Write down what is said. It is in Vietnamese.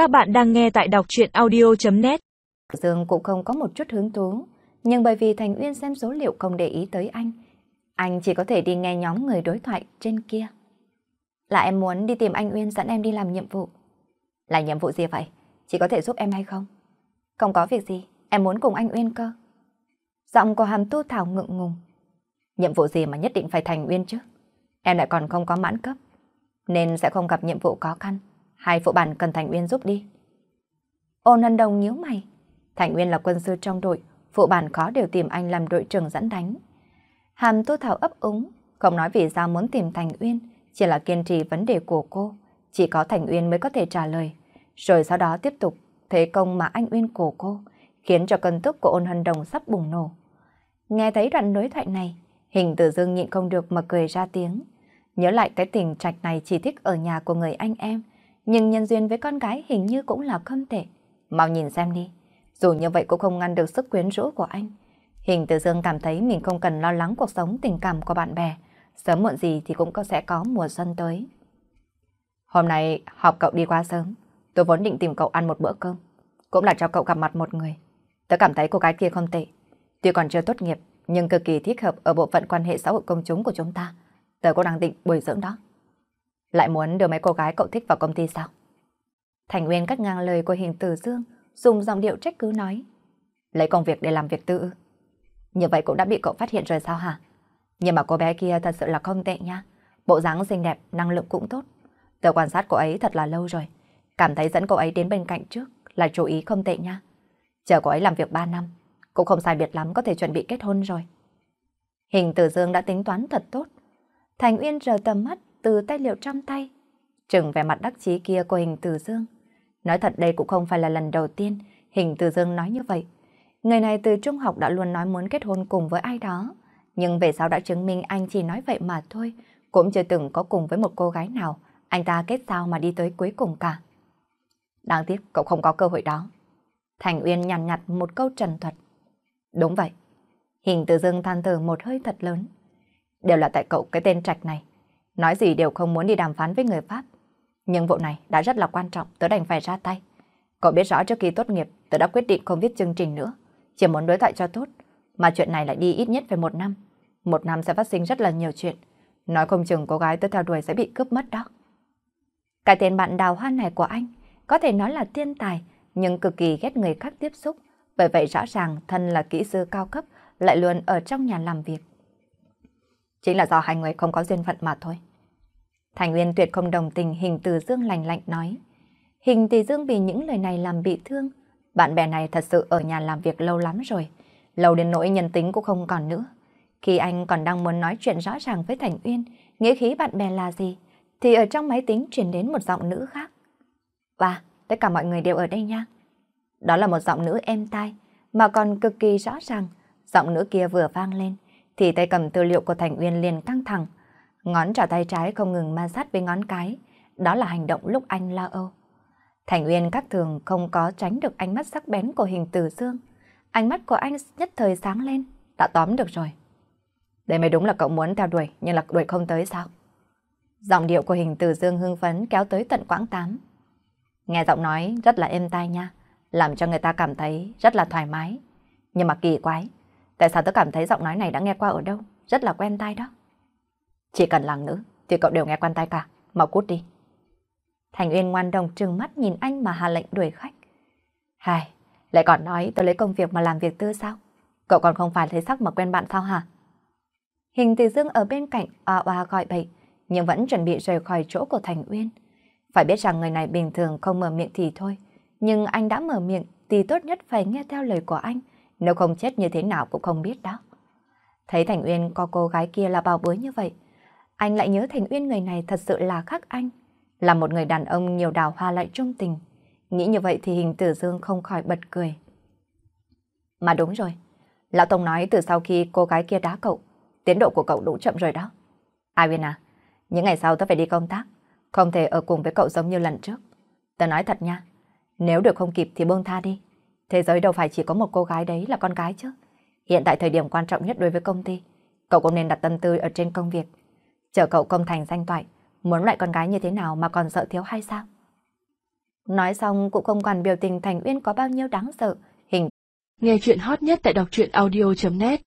Các bạn đang nghe tại đọc truyện audio.net Dương cũng không có một chút hứng thú, nhưng bởi vì Thành Uyên xem số liệu không để ý tới anh, anh chỉ có thể đi nghe nhóm người đối thoại trên kia. Là em muốn đi tìm anh Uyên dẫn em đi làm nhiệm vụ. Là nhiệm vụ gì vậy? Chỉ có thể giúp em hay không? Không có việc gì, em muốn cùng anh Uyên cơ. Giọng của hàm tu thảo ngượng ngùng. Nhiệm vụ gì mà nhất định phải Thành Uyên chứ? Em lại còn không có mãn cấp, nên sẽ không gặp nhiệm vụ khó khăn. Hai phụ bản cần Thành Uyên giúp đi. Ôn hân đồng nhíu mày. Thành Uyên là quân sư trong đội, phụ bản khó đều tìm anh làm đội trưởng dẫn đánh. Hàm Tô Thảo ấp úng, không nói vì sao muốn tìm Thành Uyên, chỉ là kiên trì vấn đề của cô. Chỉ có Thành Uyên mới có thể trả lời. Rồi sau đó tiếp tục thế công mà anh Uyên cổ cô, khiến cho cơn tức của ôn hân đồng sắp bùng nổ. Nghe thấy đoạn đối thoại này, hình tử dương nhịn không được mà cười ra tiếng. Nhớ lại cái tình trạch này chỉ thích ở nhà của người anh em, nhưng nhân duyên với con gái hình như cũng là không tệ. Mau nhìn xem đi, dù như vậy cũng không ngăn được sức quyến rũ của anh. Hình Tử Dương cảm thấy mình không cần lo lắng cuộc sống tình cảm của bạn bè, sớm muộn gì thì cũng có sẽ có mùa xuân tới. Hôm nay học cậu đi quá sớm, tôi vốn định tìm cậu ăn một bữa cơm, cũng là cho cậu gặp mặt một người. Tớ cảm thấy cô gái kia không tệ, tuy còn chưa tốt nghiệp, nhưng cực kỳ thích hợp ở bộ phận quan hệ xã hội công chúng của chúng ta. Tớ cũng đang định bồi dưỡng đó. Lại muốn đưa mấy cô gái cậu thích vào công ty sao? Thành Nguyên cắt ngang lời của hình tử dương, dùng giọng điệu trách cứ nói. Lấy công việc để làm việc tư. Như vậy cũng đã bị cậu phát hiện rồi sao hả? Nhưng mà cô bé kia thật sự là không tệ nha. Bộ dáng xinh đẹp, năng lượng cũng tốt. Tớ quan sát cô ấy thật là lâu rồi. Cảm thấy dẫn cô ấy đến bên cạnh trước là chú ý không tệ nha. Chờ cô ấy làm việc 3 năm, cũng không sai biệt lắm có thể chuẩn bị kết hôn rồi. Hình tử dương đã tính toán thật tốt. Thành Uyên rờ tầm mắt từ tài liệu trong tay. Trừng vẻ mặt đắc chí kia của hình từ dương. Nói thật đây cũng không phải là lần đầu tiên hình từ dương nói như vậy. Người này từ trung học đã luôn nói muốn kết hôn cùng với ai đó. Nhưng về sau đã chứng minh anh chỉ nói vậy mà thôi. Cũng chưa từng có cùng với một cô gái nào. Anh ta kết sao mà đi tới cuối cùng cả. Đáng tiếc cậu không có cơ hội đó. Thành Uyên nhằn nhặt một câu trần thuật. Đúng vậy. Hình từ dương than thở một hơi thật lớn. Đều là tại cậu cái tên trạch này. Nói gì đều không muốn đi đàm phán với người Pháp. Nhưng vụ này đã rất là quan trọng, tớ đành phải ra tay. Cậu biết rõ trước khi tốt nghiệp, tớ đã quyết định không viết chương trình nữa. Chỉ muốn đối thoại cho tốt. Mà chuyện này lại đi ít nhất phải một năm. Một năm sẽ phát sinh rất là nhiều chuyện. Nói không chừng cô gái tớ theo đuổi sẽ bị cướp mất đó. Cái tên bạn đào hoa này của anh có thể nói là thiên tài, nhưng cực kỳ ghét người khác tiếp xúc. Bởi vậy rõ ràng thân là kỹ sư cao cấp lại luôn ở trong nhà làm việc. Chính là do hai người không có duyên phận mà thôi. Thành Nguyên tuyệt không đồng tình hình từ dương lành lạnh nói. Hình từ dương bị những lời này làm bị thương. Bạn bè này thật sự ở nhà làm việc lâu lắm rồi. Lâu đến nỗi nhân tính cũng không còn nữa. Khi anh còn đang muốn nói chuyện rõ ràng với Thành Uyên, nghĩa khí bạn bè là gì, thì ở trong máy tính truyền đến một giọng nữ khác. Và tất cả mọi người đều ở đây nha. Đó là một giọng nữ êm tai, mà còn cực kỳ rõ ràng. Giọng nữ kia vừa vang lên, thì tay cầm tư liệu của Thành Uyên liền căng thẳng. Ngón trỏ tay trái không ngừng ma sát với ngón cái. Đó là hành động lúc anh lo âu. Thành Uyên các thường không có tránh được ánh mắt sắc bén của hình từ dương. Ánh mắt của anh nhất thời sáng lên. Đã tóm được rồi. Đây mới đúng là cậu muốn theo đuổi, nhưng là đuổi không tới sao? Giọng điệu của hình từ dương hưng phấn kéo tới tận quãng tám. Nghe giọng nói rất là êm tai nha, làm cho người ta cảm thấy rất là thoải mái. Nhưng mà kỳ quái, tại sao tôi cảm thấy giọng nói này đã nghe qua ở đâu? Rất là quen tai đó. Chỉ cần là nữ thì cậu đều nghe quen tai cả, mau cút đi. Thành Uyên ngoan đồng trừng mắt nhìn anh mà hạ lệnh đuổi khách. Hai, lại còn nói tôi lấy công việc mà làm việc tư sao? Cậu còn không phải thấy sắc mà quen bạn sao hả? Hình từ dương ở bên cạnh oa oa gọi bậy, nhưng vẫn chuẩn bị rời khỏi chỗ của Thành Uyên. Phải biết rằng người này bình thường không mở miệng thì thôi, nhưng anh đã mở miệng thì tốt nhất phải nghe theo lời của anh, nếu không chết như thế nào cũng không biết đó. Thấy Thành Uyên có cô gái kia là bao bối như vậy, anh lại nhớ Thành Uyên người này thật sự là khác anh. Là một người đàn ông nhiều đào hoa lại trung tình. Nghĩ như vậy thì hình tử dương không khỏi bật cười. Mà đúng rồi. Lão Tông nói từ sau khi cô gái kia đá cậu, tiến độ của cậu đủ chậm rồi đó. Ai Uyên à, những ngày sau tớ phải đi công tác, không thể ở cùng với cậu giống như lần trước. Tớ nói thật nha, nếu được không kịp thì buông tha đi. Thế giới đâu phải chỉ có một cô gái đấy là con gái chứ. Hiện tại thời điểm quan trọng nhất đối với công ty, cậu cũng nên đặt tâm tư ở trên công việc. Chờ cậu công thành danh toại, muốn loại con gái như thế nào mà còn sợ thiếu hay sao? Nói xong cũng không còn biểu tình Thành Uyên có bao nhiêu đáng sợ, hình. Nghe chuyện hot nhất tại đọc truyện audio.net